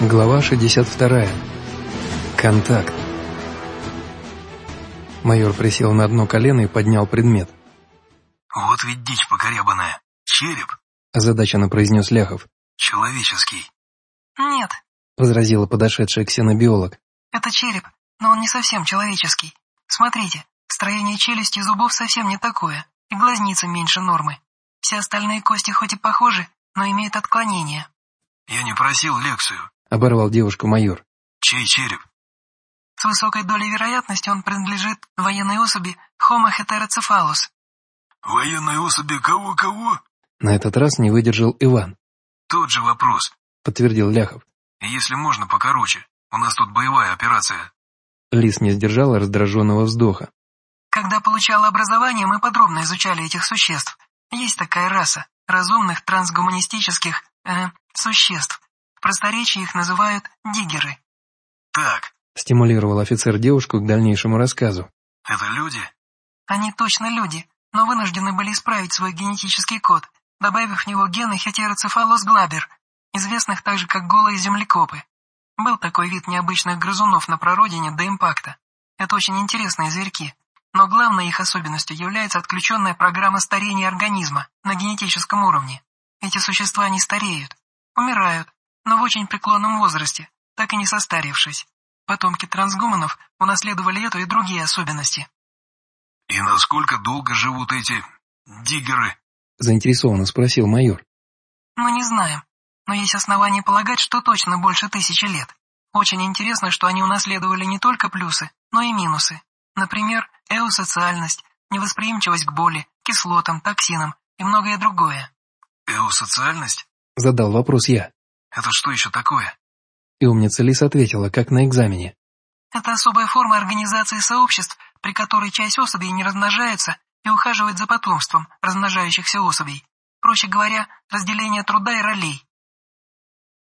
Глава 62. Контакт. Майор присел на одно колено и поднял предмет. «Вот ведь дичь покорябанная. Череп?» – озадаченно произнес Ляхов. «Человеческий». «Нет», – возразила подошедшая ксенобиолог. «Это череп, но он не совсем человеческий. Смотрите, строение челюсти и зубов совсем не такое, и глазница меньше нормы. Все остальные кости хоть и похожи, но имеют отклонения». «Я не просил лекцию», — оборвал девушку майор. «Чей череп?» С высокой долей вероятности он принадлежит военной особи Homo heterocephalus. «Военной особи кого-кого?» На этот раз не выдержал Иван. «Тот же вопрос», — подтвердил Ляхов. «Если можно, покороче. У нас тут боевая операция». Лис не сдержала раздраженного вздоха. «Когда получала образование, мы подробно изучали этих существ. Есть такая раса разумных трансгуманистических э, существ. Просторечии их называют диггеры. «Так», — стимулировал офицер девушку к дальнейшему рассказу. «Это люди?» «Они точно люди, но вынуждены были исправить свой генетический код, добавив в него гены хетероцефалос глабер, известных также как голые землекопы. Был такой вид необычных грызунов на прародине до импакта. Это очень интересные зверьки. Но главной их особенностью является отключенная программа старения организма на генетическом уровне. Эти существа не стареют, умирают, но в очень преклонном возрасте, так и не состарившись. Потомки трансгуманов унаследовали эту и другие особенности. «И насколько долго живут эти... диггеры?» — заинтересованно спросил майор. «Мы не знаем, но есть основания полагать, что точно больше тысячи лет. Очень интересно, что они унаследовали не только плюсы, но и минусы. Например, эусоциальность, невосприимчивость к боли, кислотам, токсинам и многое другое. «Эусоциальность?» — задал вопрос я. «Это что еще такое?» И умница Лис ответила, как на экзамене. «Это особая форма организации сообществ, при которой часть особей не размножается и ухаживает за потомством размножающихся особей. Проще говоря, разделение труда и ролей».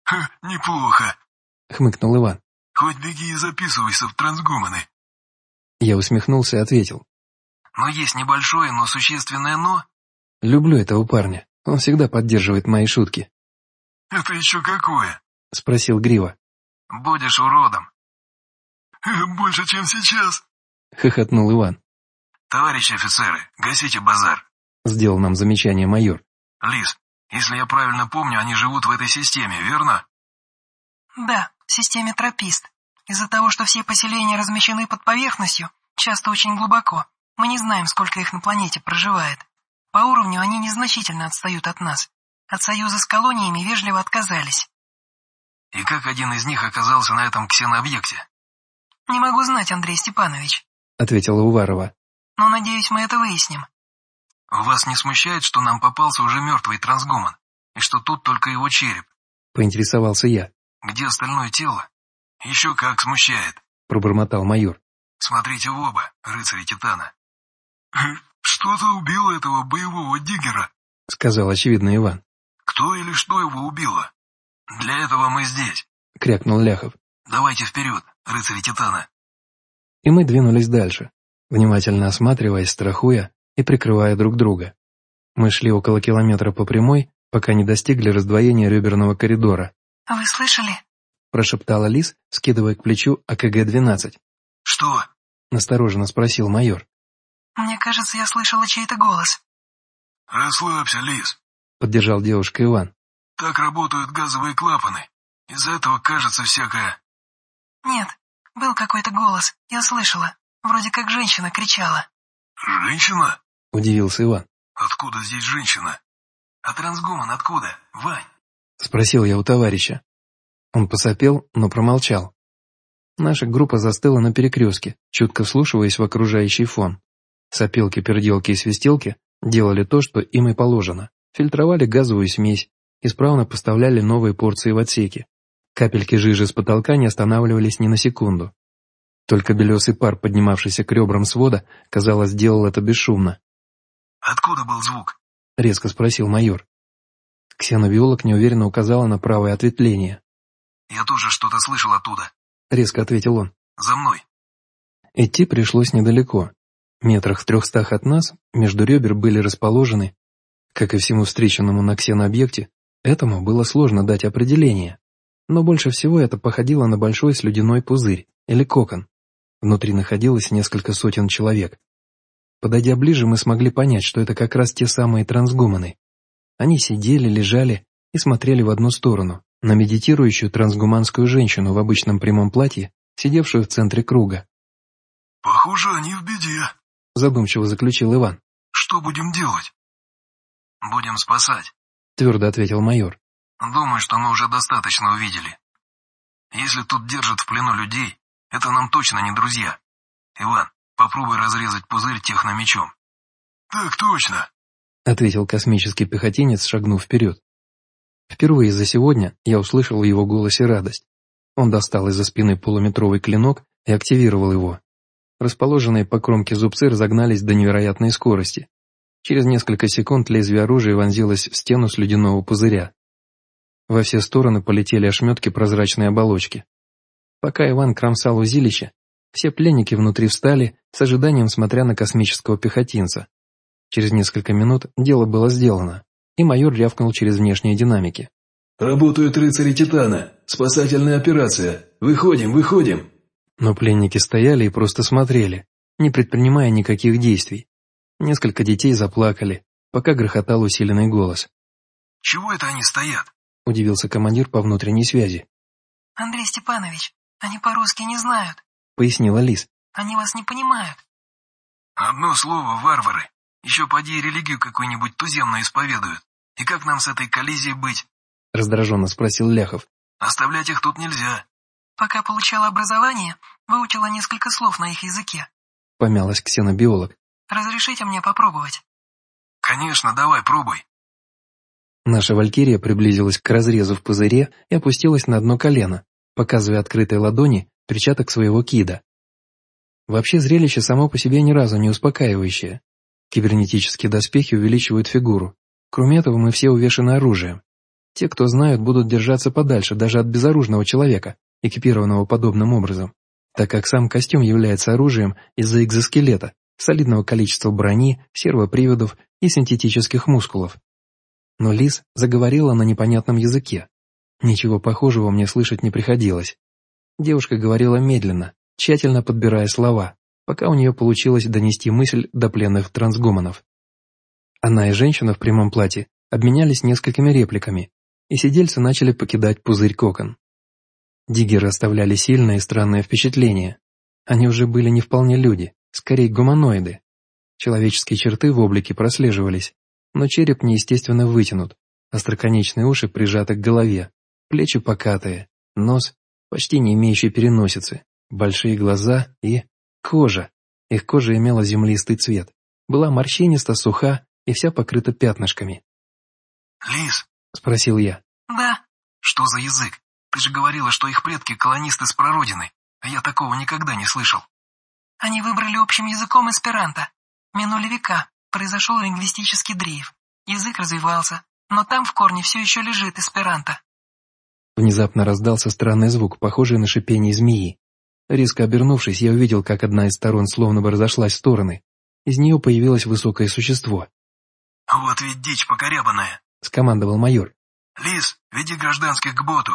«Ха, неплохо», — хмыкнул Иван. «Хоть беги и записывайся в трансгуманы». Я усмехнулся и ответил. «Но есть небольшое, но существенное «но». Люблю этого парня. Он всегда поддерживает мои шутки. «Это еще какое?» — спросил Грива. «Будешь уродом». «Больше, чем сейчас», — хохотнул Иван. «Товарищи офицеры, гасите базар», — сделал нам замечание майор. «Лис, если я правильно помню, они живут в этой системе, верно?» «Да, в системе тропист. Из-за того, что все поселения размещены под поверхностью, часто очень глубоко, мы не знаем, сколько их на планете проживает. По уровню они незначительно отстают от нас. От союза с колониями вежливо отказались. И как один из них оказался на этом ксенообъекте? Не могу знать, Андрей Степанович, ответила Уварова. Но надеюсь, мы это выясним. Вас не смущает, что нам попался уже мертвый трансгуман, и что тут только его череп? Поинтересовался я. Где остальное тело? Еще как смущает, пробормотал майор. Смотрите в оба, рыцари Титана. «Что-то убило этого боевого диггера», — сказал очевидно Иван. «Кто или что его убило? Для этого мы здесь», — крякнул Ляхов. «Давайте вперед, рыцари Титана». И мы двинулись дальше, внимательно осматриваясь, страхуя и прикрывая друг друга. Мы шли около километра по прямой, пока не достигли раздвоения реберного коридора. «Вы слышали?» — прошептала Лис, скидывая к плечу АКГ-12. «Что?» — настороженно спросил майор. «Мне кажется, я слышала чей-то голос». «Расслабься, Лис», — поддержал девушка Иван. «Так работают газовые клапаны. Из-за этого кажется всякое...» «Нет, был какой-то голос, я слышала. Вроде как женщина кричала». «Женщина?» — удивился Иван. «Откуда здесь женщина? А трансгуман откуда, Вань?» — спросил я у товарища. Он посопел, но промолчал. Наша группа застыла на перекрестке, чутко вслушиваясь в окружающий фон. Сопелки, перделки и свистелки делали то, что им и положено. Фильтровали газовую смесь, исправно поставляли новые порции в отсеки. Капельки жижи с потолка не останавливались ни на секунду. Только белесый пар, поднимавшийся к ребрам свода, казалось, делал это бесшумно. «Откуда был звук?» — резко спросил майор. Ксенобиолог неуверенно указала на правое ответвление. «Я тоже что-то слышал оттуда», — резко ответил он. «За мной». Идти пришлось недалеко. Метрах в трехстах от нас между ребер были расположены, как и всему встреченному на ксенообъекте, этому было сложно дать определение. Но больше всего это походило на большой слюдяной пузырь или кокон. Внутри находилось несколько сотен человек. Подойдя ближе, мы смогли понять, что это как раз те самые трансгуманы. Они сидели, лежали и смотрели в одну сторону, на медитирующую трансгуманскую женщину в обычном прямом платье, сидевшую в центре круга. «Похоже, они в беде», — задумчиво заключил Иван. «Что будем делать?» «Будем спасать», — твердо ответил майор. «Думаю, что мы уже достаточно увидели. Если тут держат в плену людей, это нам точно не друзья. Иван, попробуй разрезать пузырь техномечом». «Так точно», — ответил космический пехотинец, шагнув вперед. Впервые за сегодня я услышал в его голосе радость. Он достал из-за спины полуметровый клинок и активировал его. Расположенные по кромке зубцы разогнались до невероятной скорости. Через несколько секунд лезвие оружия вонзилось в стену слюдяного пузыря. Во все стороны полетели ошметки прозрачной оболочки. Пока Иван кромсал узилище, все пленники внутри встали, с ожиданием смотря на космического пехотинца. Через несколько минут дело было сделано, и майор рявкнул через внешние динамики. «Работают рыцари Титана! Спасательная операция! Выходим, выходим!» Но пленники стояли и просто смотрели, не предпринимая никаких действий. Несколько детей заплакали, пока грохотал усиленный голос. «Чего это они стоят?» – удивился командир по внутренней связи. «Андрей Степанович, они по-русски не знают», – пояснила Лис. «Они вас не понимают». «Одно слово, варвары. Еще поди религию какую-нибудь туземную исповедуют. И как нам с этой коллизией быть?» – раздраженно спросил Ляхов. «Оставлять их тут нельзя». «Пока получала образование, выучила несколько слов на их языке», – помялась ксенобиолог. «Разрешите мне попробовать?» «Конечно, давай, пробуй». Наша валькирия приблизилась к разрезу в пузыре и опустилась на одно колено, показывая открытой ладони перчаток своего кида. Вообще зрелище само по себе ни разу не успокаивающее. Кибернетические доспехи увеличивают фигуру. Кроме этого, мы все увешаны оружием. Те, кто знают, будут держаться подальше даже от безоружного человека, экипированного подобным образом, так как сам костюм является оружием из-за экзоскелета, солидного количества брони, сервоприводов и синтетических мускулов. Но Лис заговорила на непонятном языке. Ничего похожего мне слышать не приходилось. Девушка говорила медленно, тщательно подбирая слова, пока у нее получилось донести мысль до пленных трансгуманов. Она и женщина в прямом платье обменялись несколькими репликами, и сидельцы начали покидать пузырь кокон. Диггеры оставляли сильное и странное впечатление. Они уже были не вполне люди, скорее гуманоиды. Человеческие черты в облике прослеживались, но череп неестественно вытянут, остроконечные уши прижаты к голове, плечи покатые, нос почти не имеющий переносицы, большие глаза и... кожа. Их кожа имела землистый цвет, была морщиниста, суха и вся покрыта пятнышками. «Лис?» — спросил я. «Да». «Что за язык? Ты же говорила, что их предки колонисты с прародины, а я такого никогда не слышал». «Они выбрали общим языком эсперанто. Минули века, произошел лингвистический дрейф. Язык развивался, но там в корне все еще лежит эсперанто». Внезапно раздался странный звук, похожий на шипение змеи. Резко обернувшись, я увидел, как одна из сторон словно бы разошлась в стороны. Из нее появилось высокое существо. «Вот ведь дичь покорябанная», — скомандовал майор. «Лис, веди гражданских к боту,